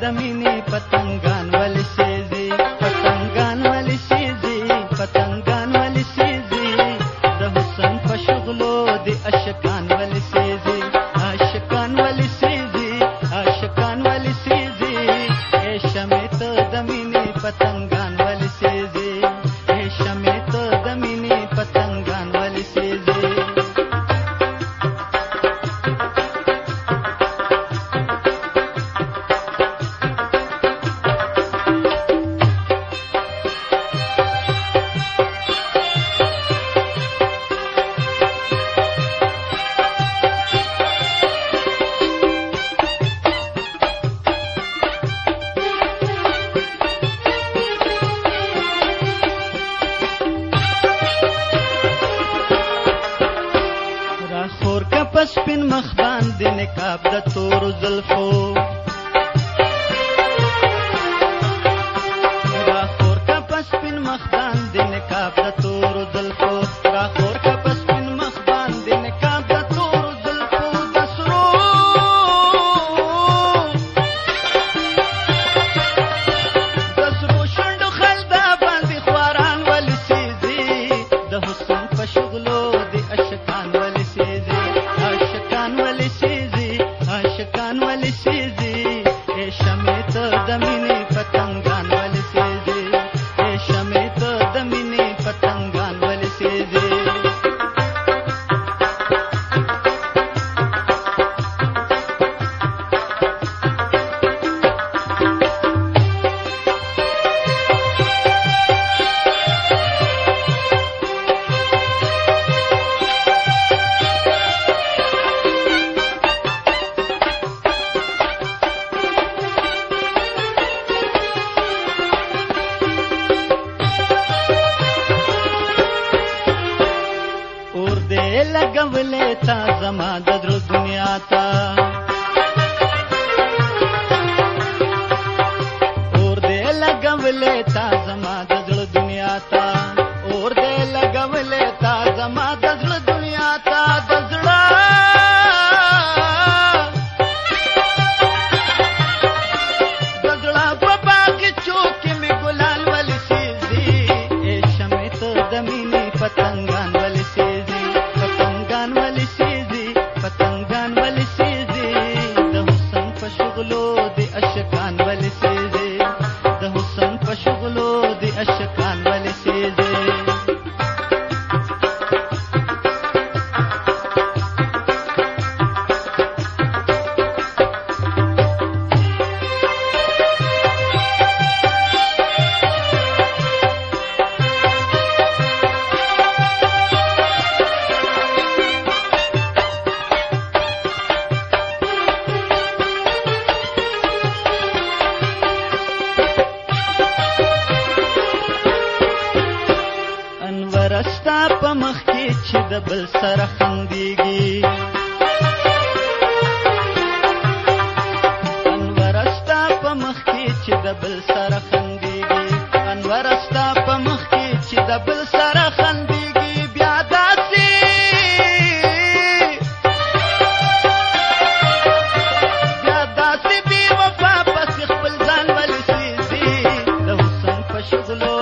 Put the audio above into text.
د مینې پتنګان ولې شېزي پتنګان ولې شېزي پتنګان ولې شېزي د حسن په شغلو د عاشقان ولې شېزي عاشقان ولې شېزي عاشقان ولې شېزي اے شمه ته د مینې پتنګان ولې شېزي مخ باندې نقاب د تور زلفو را خور کا پس پن مخ باندې نقاب د تور زلفو را خور लॻमले ता जमा दुनिया तोरदे लॻम लेता दुनिया तोर दे लॻमल लेता जमा شغلو د اشکان ولې سیزه د حسن په شغلو د اشکان ولې سیزه ستا په مخ کې چې د بل سره خندېږي انور ستا په مخ کې چې د بل سره خندېږي انور ستا په مخ کې چې د بل سره خندېږي بیا داسې بیا داسې بې وفا پسې خپل ځان ولې سېځي د حسن په شغلو